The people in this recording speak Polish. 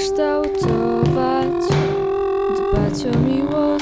kształtować, dbać o miłość.